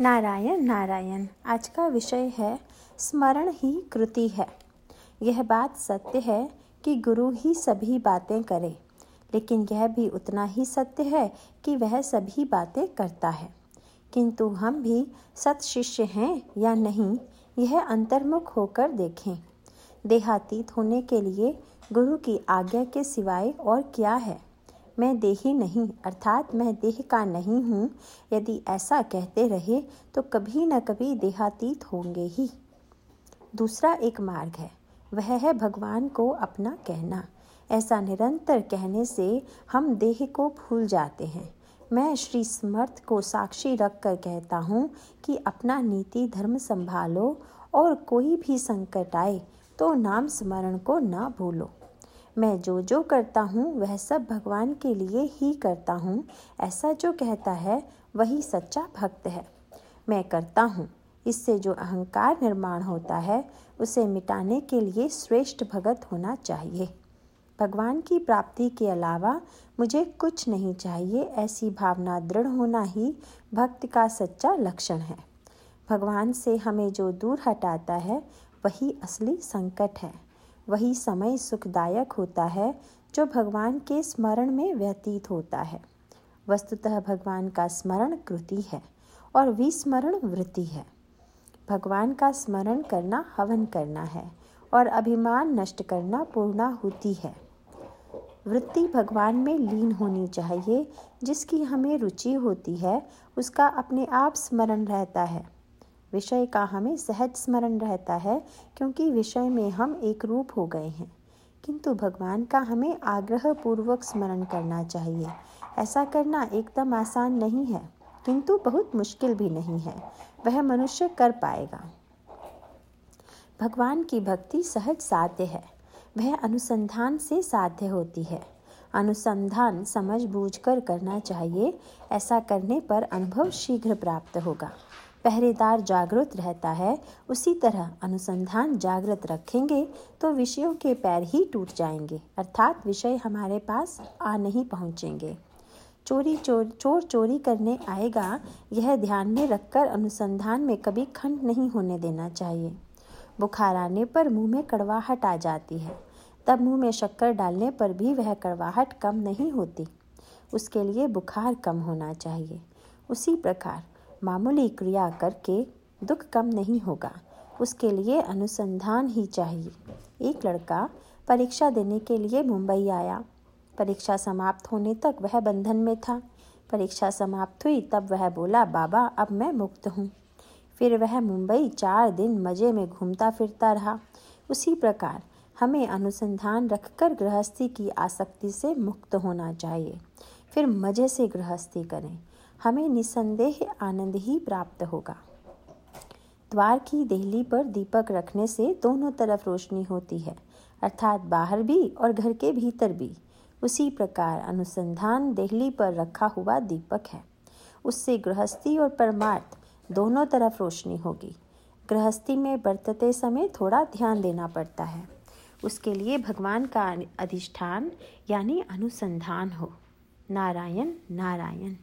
नारायण नारायण। आज का विषय है, स्मरण ही कृति है। यह बात सत्य है कि गुरु ही सभी बातें करे, लेकिन यह भी उतना ही सत्य है कि वह सभी बातें करता है। किंतु हम भी सत शिष्य हैं या नहीं, यह अंतर्मुख होकर देखें। देहातीत होने के लिए गुरु की आज्ञा के सिवाय और क्या है? मैं देही नहीं, अर्थात मैं देह का नहीं हूँ। यदि ऐसा कहते रहे तो कभी न कभी देहातीत होंगे ही। दूसरा एक मार्ग है, वह है भगवान को अपना कहना। ऐसा निरंतर कहने से हम देह को भूल जाते हैं। मैं श्री समर्थ को साक्षी रख कर कहता हूँ कि अपना नीति धर्म संभालो और कोई भी संकट आए तो नाम स्मरण को ना भूलो। मैं जो जो करता हूँ, वह सब भगवान के लिए ही करता हूँ, ऐसा जो कहता है, वही सच्चा भक्त है। मैं करता हूँ। इससे जो अहंकार निर्माण होता है, उसे मिटाने के लिए श्रेष्ठ भगत होना चाहिए। भगवान की प्राप्ति के अलावा मुझे कुछ नहीं चाहिए, ऐसी भावना दृढ़ होना ही भक्त का सच्चा लक्षण है। भगवान से हमें जो दूर हटाता है, वही असली संकट है। वही समय सुखदायक होता है, जो भगवान के स्मरण में व्यतीत होता है। वस्तुतः भगवान का स्मरण कृति है और विस्मरण वृत्ति है। भगवान का स्मरण करना हवन करना है और अभिमान नष्ट करना पूर्णा होती है। वृत्ति भगवान में लीन होनी चाहिए, जिसकी हमें रुचि होती है, उसका अपने आप स्मरण रहता है। विषय का हमें सहज स्मरण रहता है, क्योंकि विषय में हम एक रूप हो गए हैं। किंतु भगवान का हमें आग्रह पूर्वक स्मरण करना चाहिए। ऐसा करना एकदम आसान नहीं है, किंतु बहुत मुश्किल भी नहीं है। वह मनुष्य कर पाएगा। भगवान की भक्ति सहज साध्य है। वह अनुसंधान से साध्य होती है। अनुसंधान समझ बूझ कर करना चाहिए, ऐसा करने पर अनुभव शीघ्र प्राप्त होगा। पहरेदार जागृत रहता है, उसी तरह अनुसंधान जागृत रखेंगे तो विषयों के पैर ही टूट जाएँगे। अर्थात विषय हमारे पास आ नहीं पहुँचेंगे। चोरी चोर चोर चोरी करने आएगा, यह ध्यान में रखकर अनुसंधान में कभी खंड नहीं होने देना चाहिए। बुखार आने पर मुँह में कड़वाहट आ जाती है। तब मुँह में शक्कर डालने पर भी वह कड़वाहट कम नहीं होती। उसके लिए बुखार कम होना चाहिए। उसी प्रकार मामूली क्रिया करके दुख कम नहीं होगा। उसके लिए अनुसंधान ही चाहिए। एक लड़का परीक्षा देने के लिए मुंबई आया। परीक्षा समाप्त होने तक वह बंधन में था। परीक्षा समाप्त हुई तब वह बोला, बाबा, अब मैं मुक्त हूँ। फिर वह मुंबई चार दिन मज़े में घूमता फिरता रहा। उसी प्रकार हमें अनुसंधान रखकर गृहस्थी की आसक्ति से मुक्त होना चाहिए। फिर मज़े से गृहस्थी करें। हमें निसंदेह आनंद ही प्राप्त होगा। द्वार की दहली पर दीपक रखने से दोनों तरफ़ रोशनी होती है, अर्थात बाहर भी और घर के भीतर भी। उसी प्रकार अनुसंधान दहली पर रखा हुआ दीपक है। उससे गृहस्थी और परमार्थ दोनों तरफ़ रोशनी होगी। गृहस्थी में बरतते समय थोड़ा ध्यान देना पड़ता है। उसके लिए भगवान का अधिष्ठान यानी अनुसंधान हो। नारायण नारायण।